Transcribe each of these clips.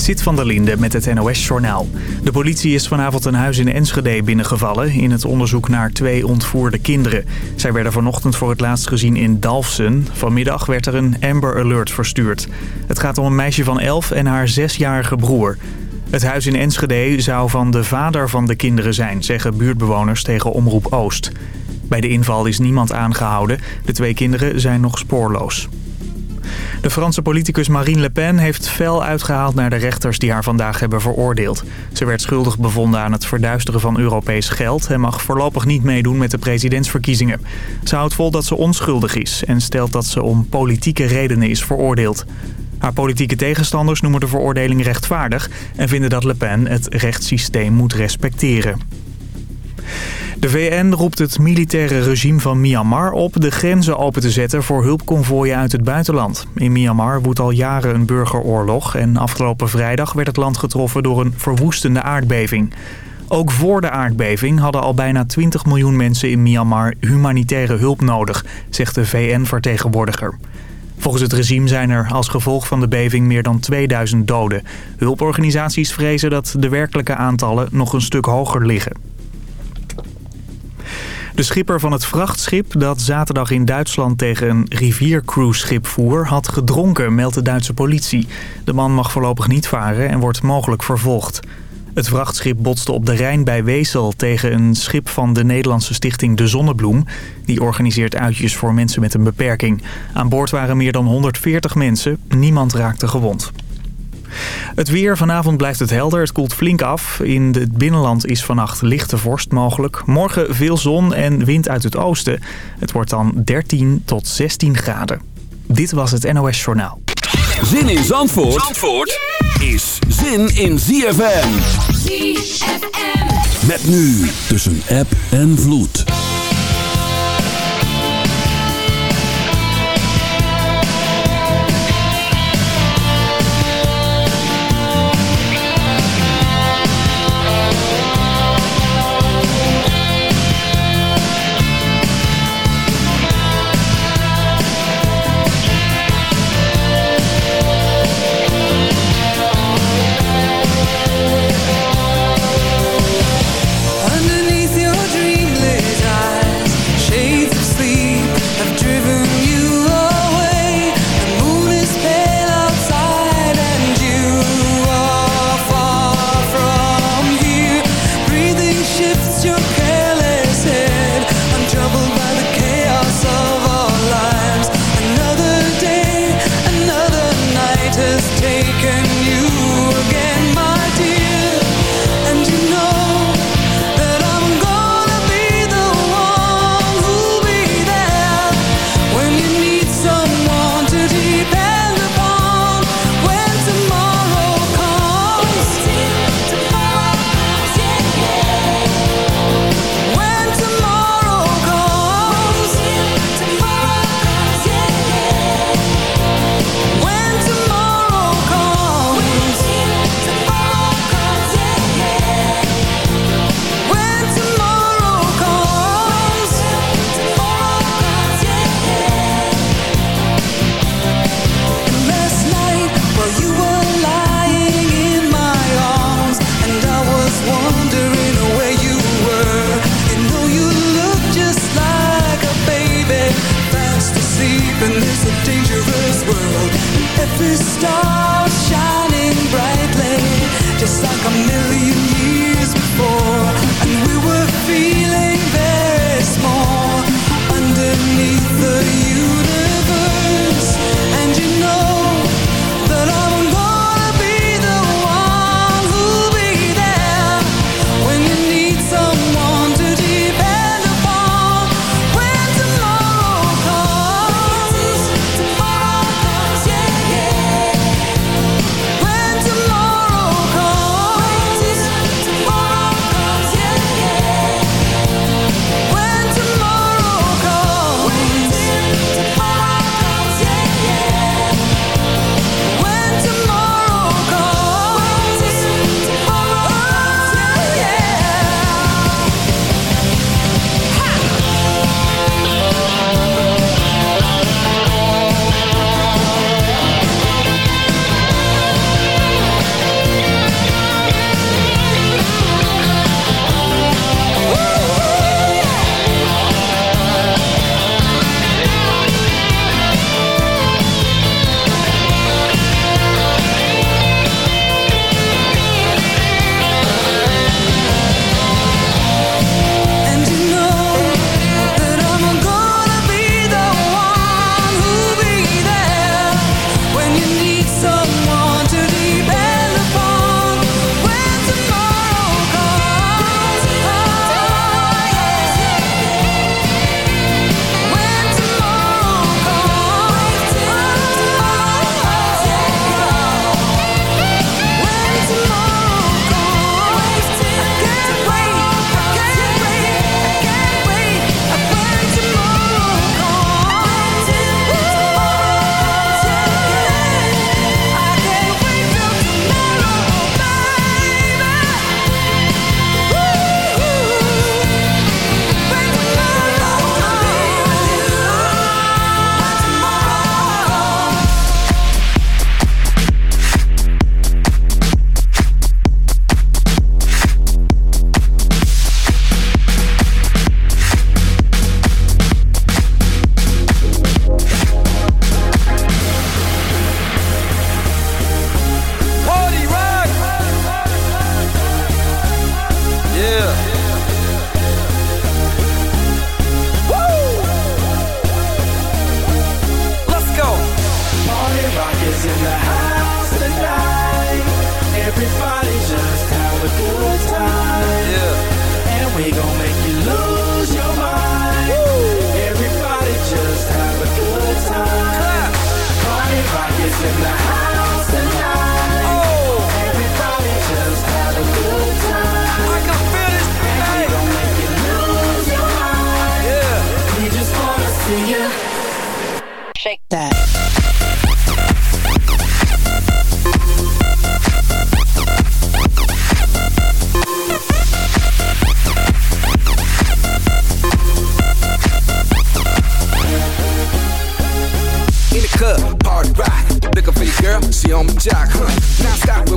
Zit van der Linde met het NOS-journaal. De politie is vanavond een huis in Enschede binnengevallen... in het onderzoek naar twee ontvoerde kinderen. Zij werden vanochtend voor het laatst gezien in Dalfsen. Vanmiddag werd er een Amber Alert verstuurd. Het gaat om een meisje van 11 en haar zesjarige broer. Het huis in Enschede zou van de vader van de kinderen zijn... zeggen buurtbewoners tegen Omroep Oost. Bij de inval is niemand aangehouden. De twee kinderen zijn nog spoorloos. De Franse politicus Marine Le Pen heeft fel uitgehaald naar de rechters die haar vandaag hebben veroordeeld. Ze werd schuldig bevonden aan het verduisteren van Europees geld... en mag voorlopig niet meedoen met de presidentsverkiezingen. Ze houdt vol dat ze onschuldig is en stelt dat ze om politieke redenen is veroordeeld. Haar politieke tegenstanders noemen de veroordeling rechtvaardig... en vinden dat Le Pen het rechtssysteem moet respecteren. De VN roept het militaire regime van Myanmar op de grenzen open te zetten voor hulpconvooien uit het buitenland. In Myanmar woedt al jaren een burgeroorlog en afgelopen vrijdag werd het land getroffen door een verwoestende aardbeving. Ook voor de aardbeving hadden al bijna 20 miljoen mensen in Myanmar humanitaire hulp nodig, zegt de VN-vertegenwoordiger. Volgens het regime zijn er als gevolg van de beving meer dan 2000 doden. Hulporganisaties vrezen dat de werkelijke aantallen nog een stuk hoger liggen. De schipper van het vrachtschip dat zaterdag in Duitsland tegen een riviercruiseschip voer... had gedronken, meldt de Duitse politie. De man mag voorlopig niet varen en wordt mogelijk vervolgd. Het vrachtschip botste op de Rijn bij Wesel tegen een schip van de Nederlandse stichting De Zonnebloem. Die organiseert uitjes voor mensen met een beperking. Aan boord waren meer dan 140 mensen. Niemand raakte gewond. Het weer. Vanavond blijft het helder. Het koelt flink af. In het binnenland is vannacht lichte vorst mogelijk. Morgen veel zon en wind uit het oosten. Het wordt dan 13 tot 16 graden. Dit was het NOS Journaal. Zin in Zandvoort, Zandvoort is zin in ZFM. ZFM. Met nu tussen app en vloed.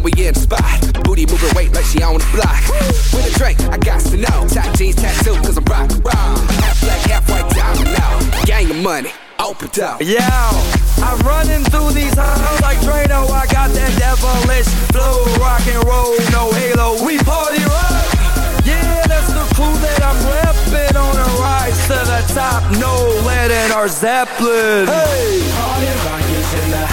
We in the spot. Booty moving weight like she on the block. With a drink, I got to know. Top jeans tattoo, cause I'm rock, rock. Half black, half white, diamond now. Gang of money, open up. Yeah, I'm running through these halls like Drano. I got that devilish flow, rock and roll, no halo. We party rock. Yeah, that's the clue that I'm repping on a rise to the top. No lead in our Zeppelin. Hey, party rock is in the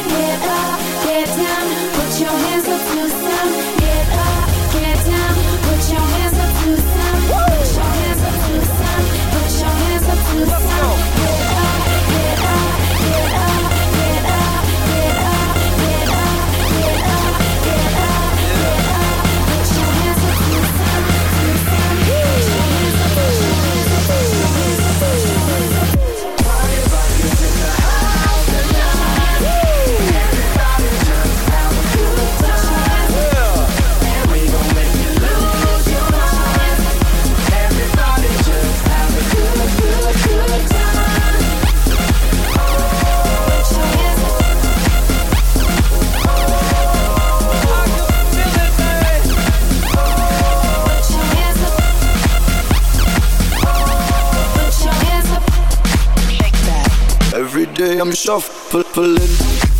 I'm shuffling.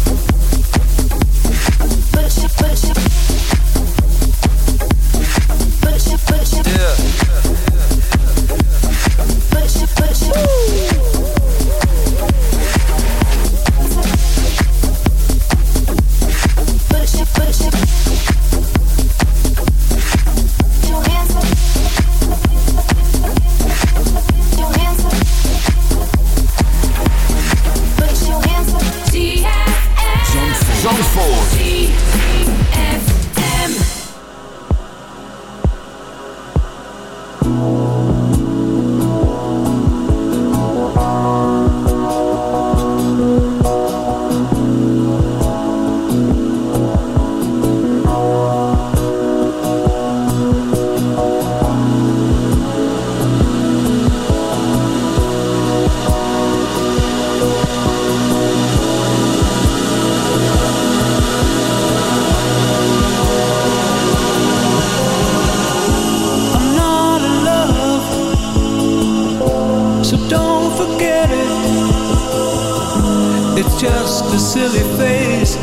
It's just a silly phase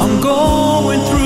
I'm going through.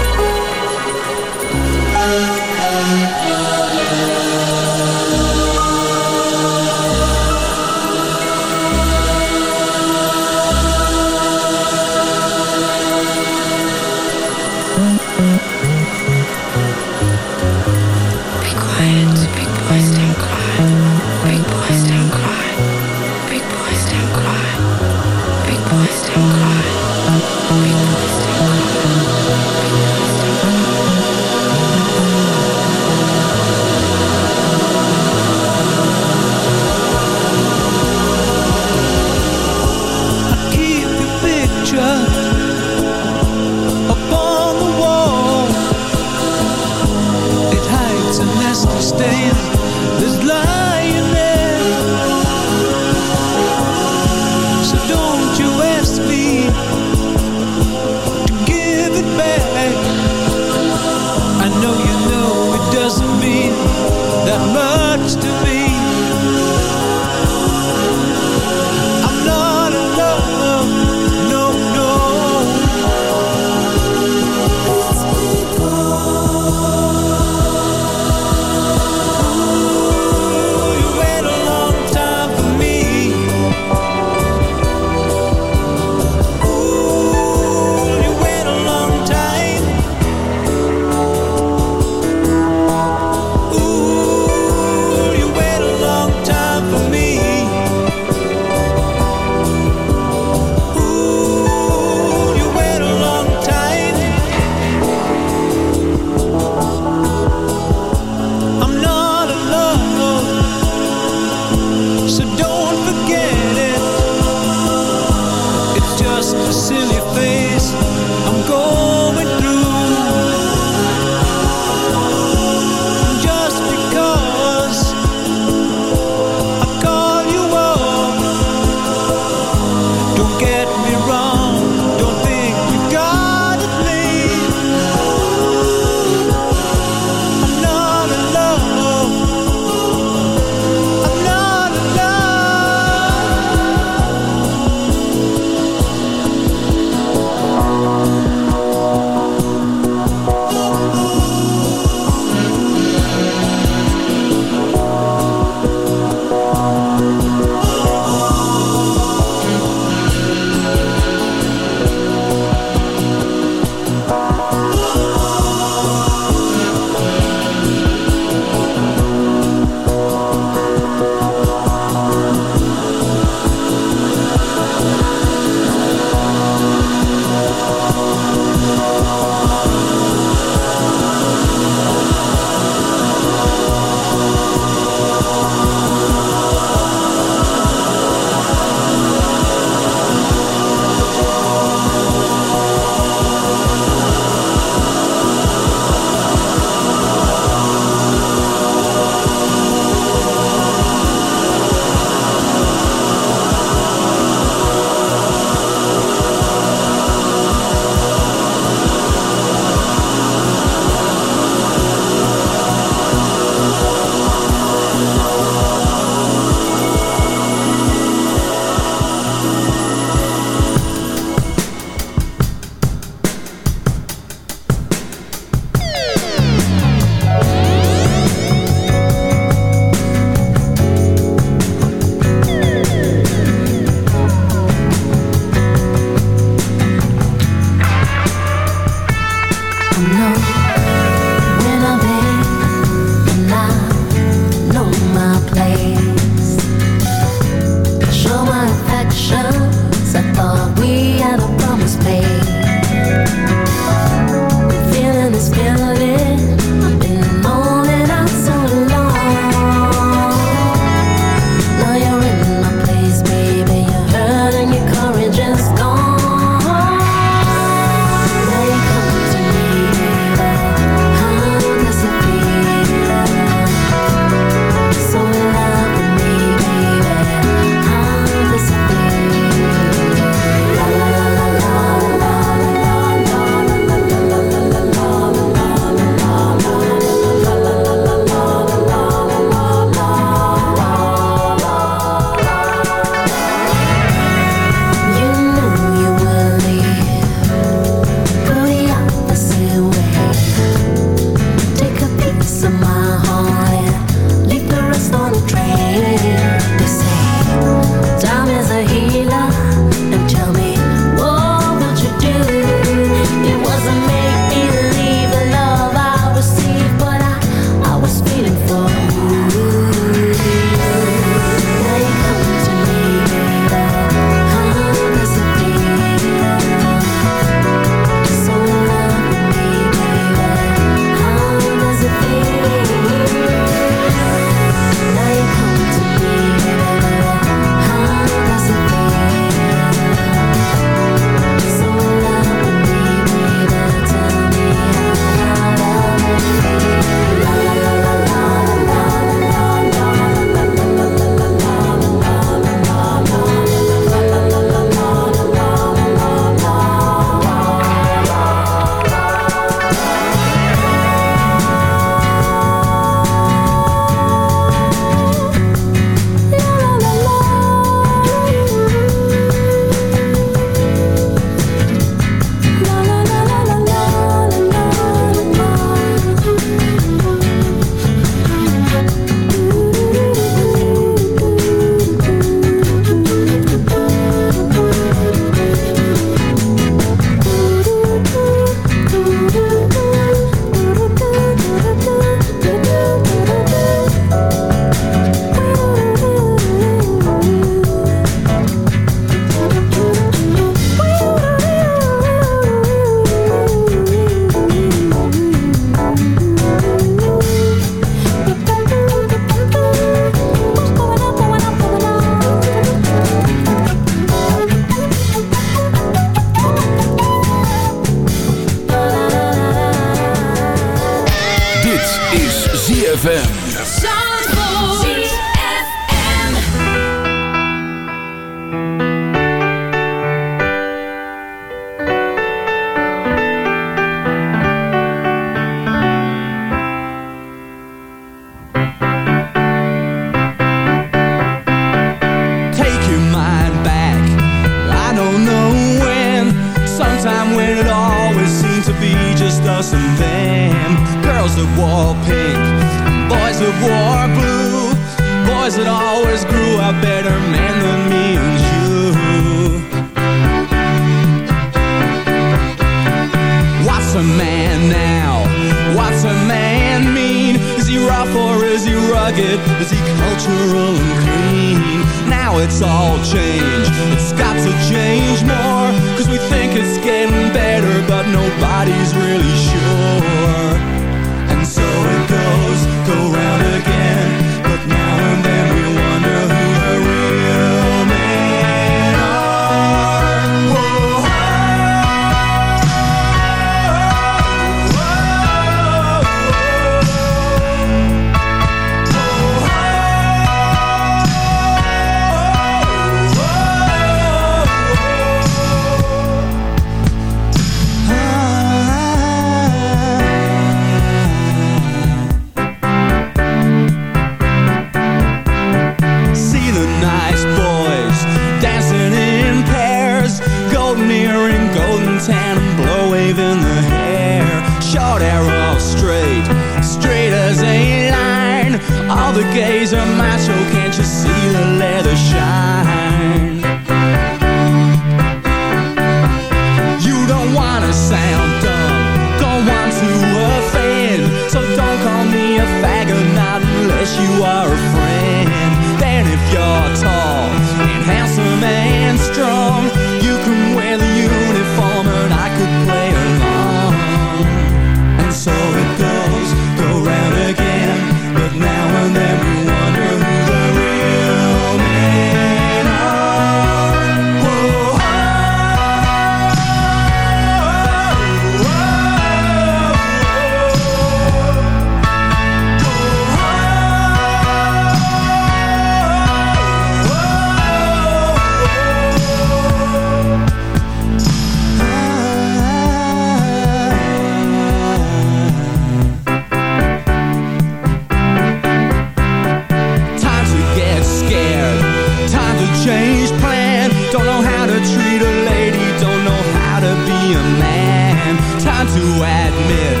treat a lady, don't know how to be a man. Time to admit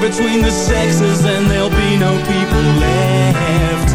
between the sexes and there'll be no people left.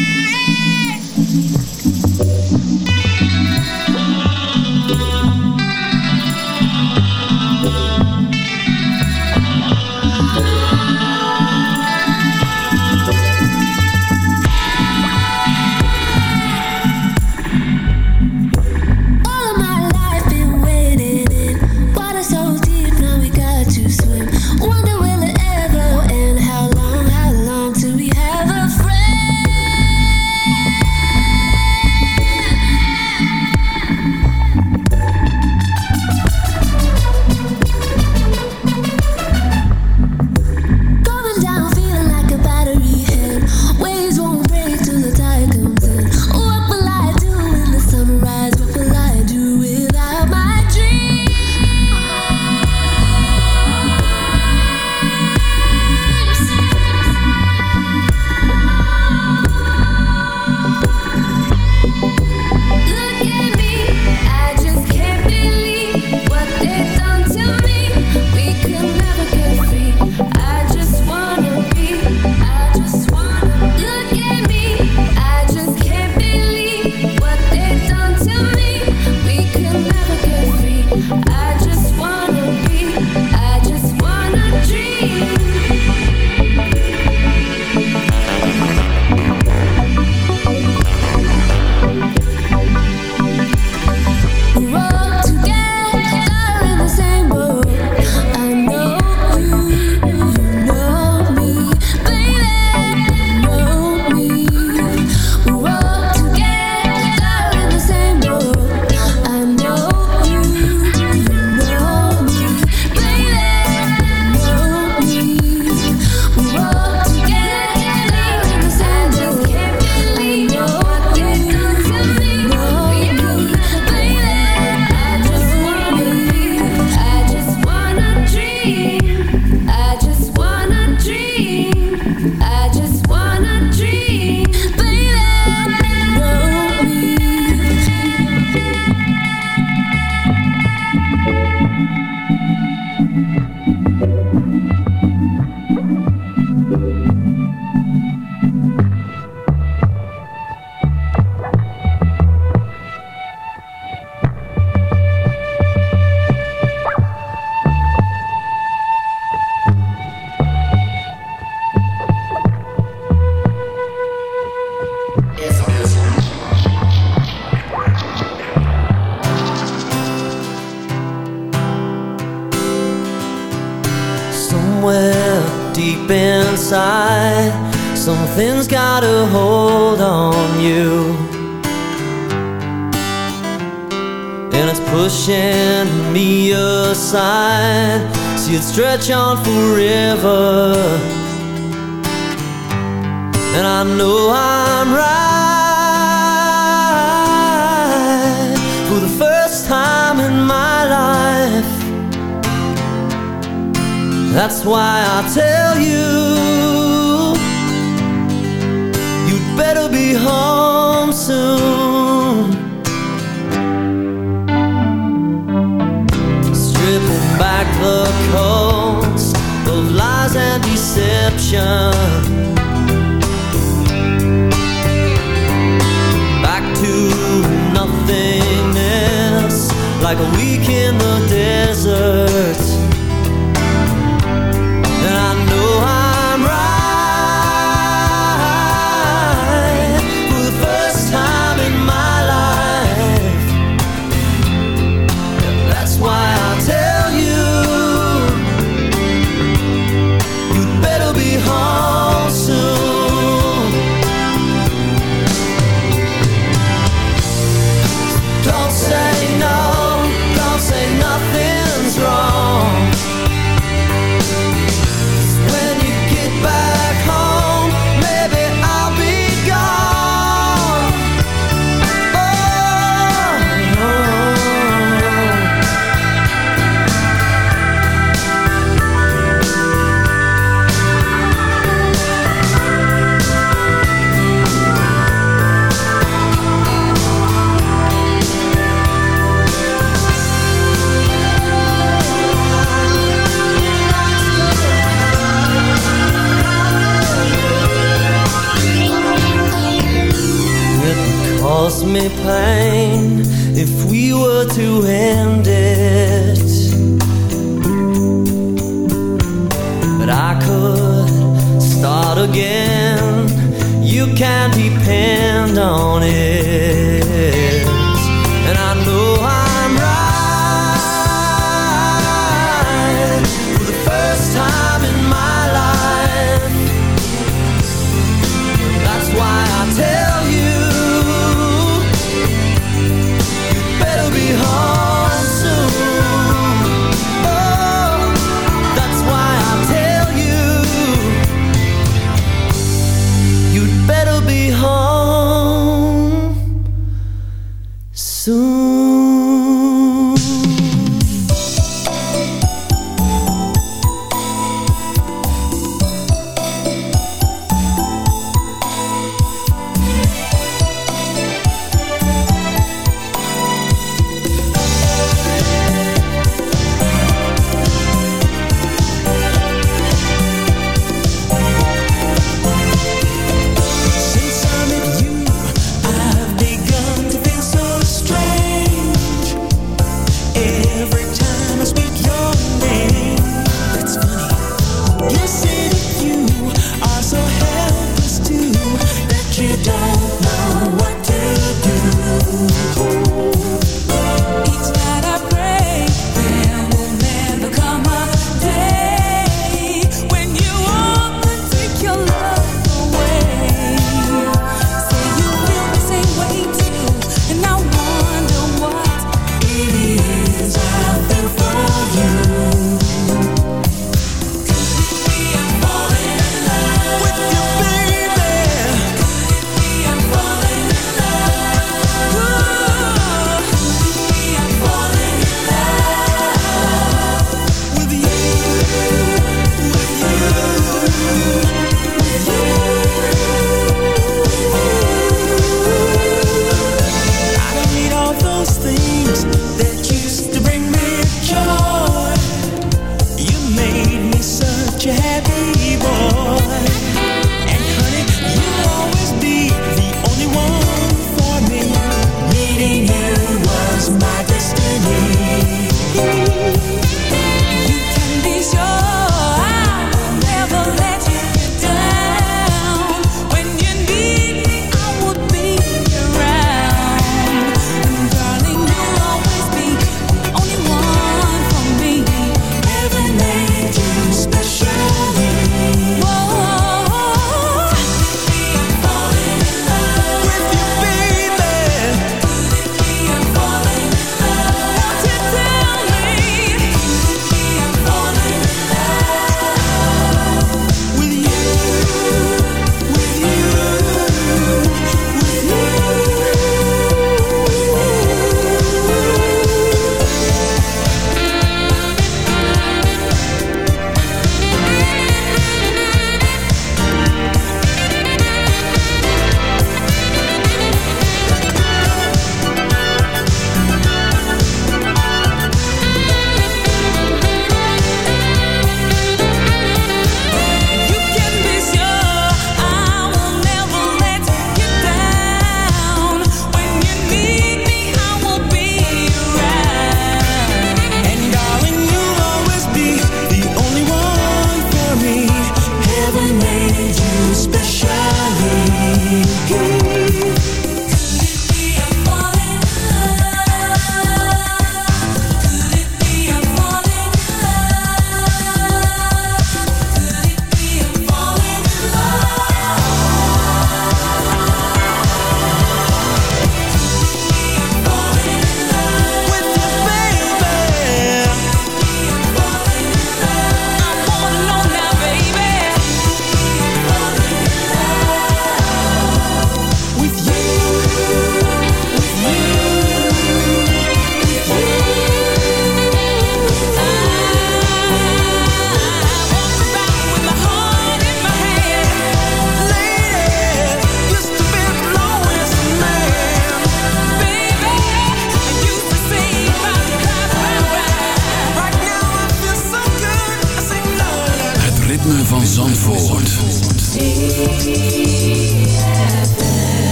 Yeah. Stretch on forever. like a weekend.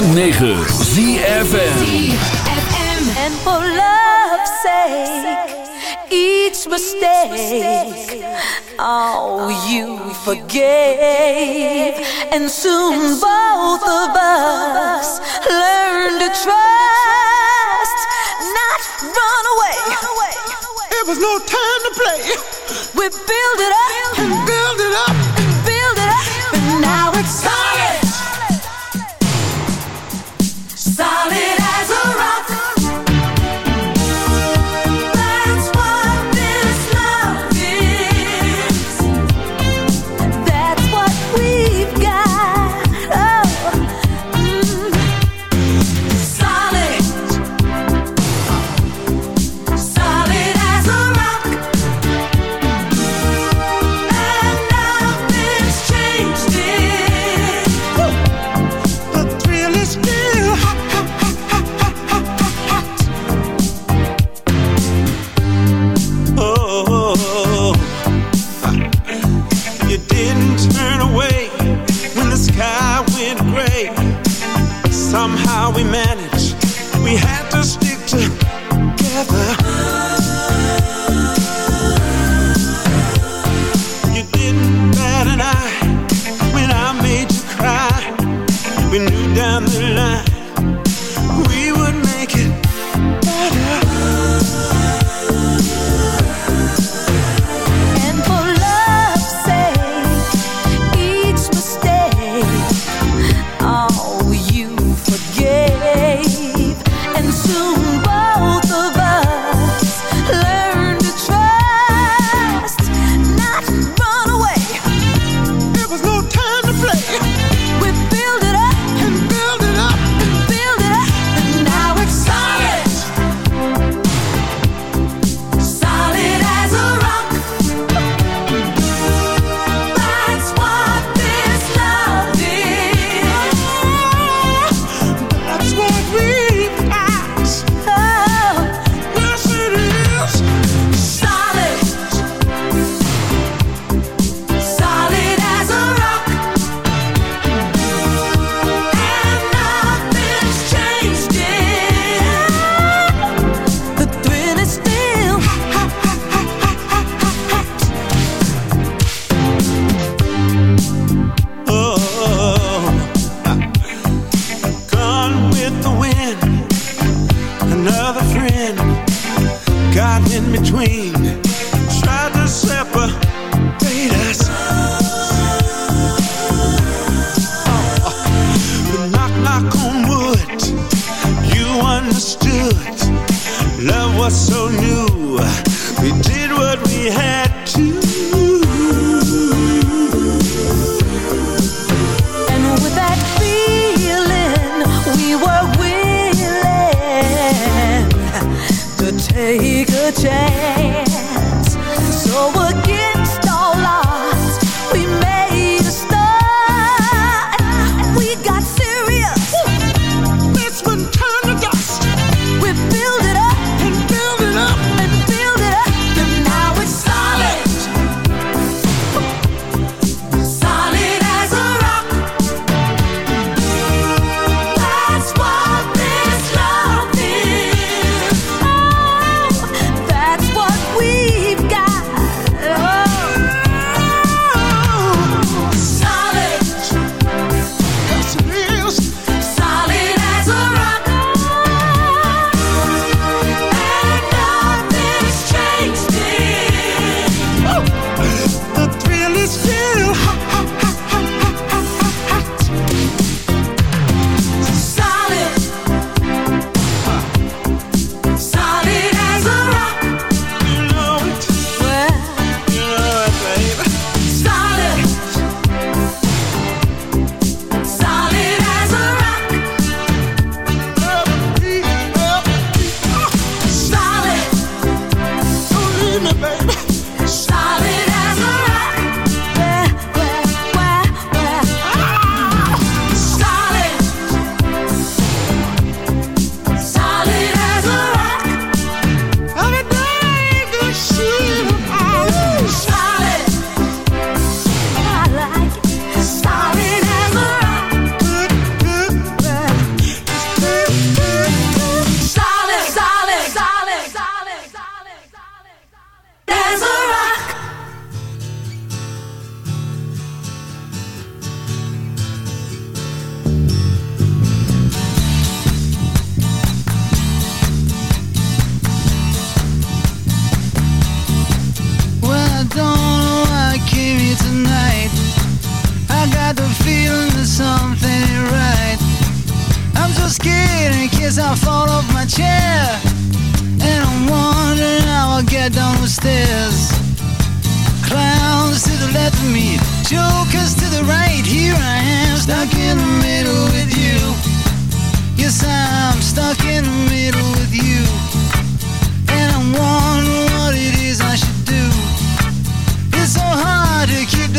106.9 ZFM And for love's sake Each mistake Oh, you forgave. And soon both of us to trust. Not run away. It was no time to play. We build it up. Build it up. Build it up. And now it's time.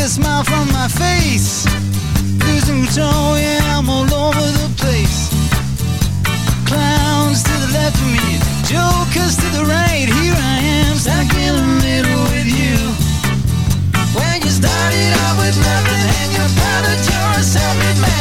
A smile from my face. Losing control, yeah, I'm all over the place. Clowns to the left of me, jokers to the right. Here I am, stuck in the middle with you. When you started out with nothing and you found that you're a self-made man.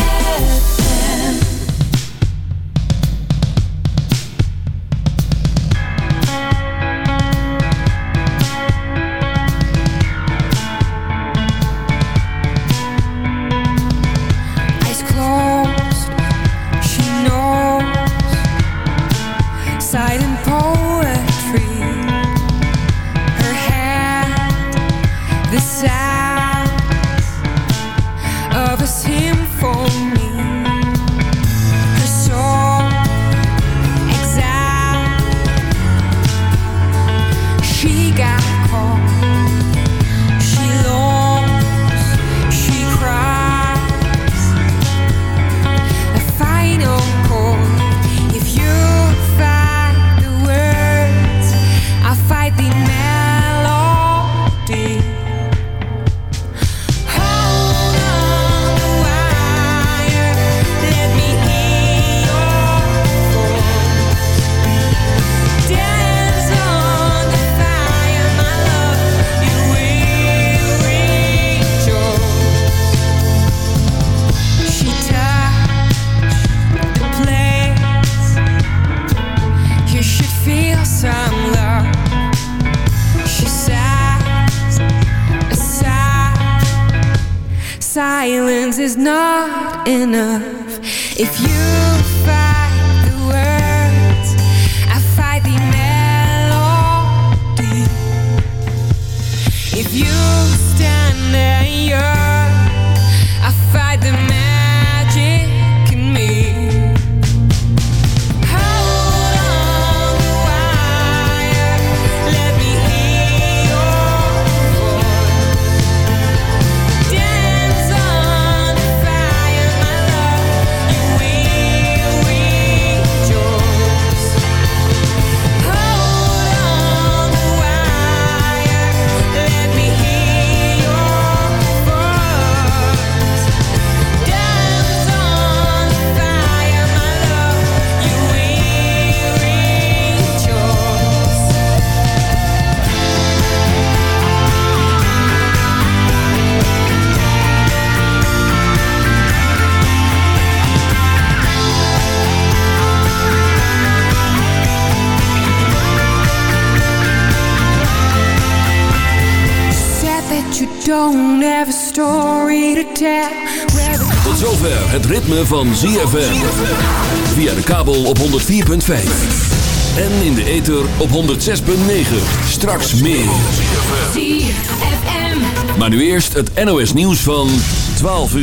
is not enough. If you the words, I the melody. If you stand there, you're don't have a story to tell. Tot zover het ritme van ZFM. Via de kabel op 104.5. En in de ether op 106.9. Straks meer. ZFM. Maar nu eerst het NOS nieuws van 12 uur.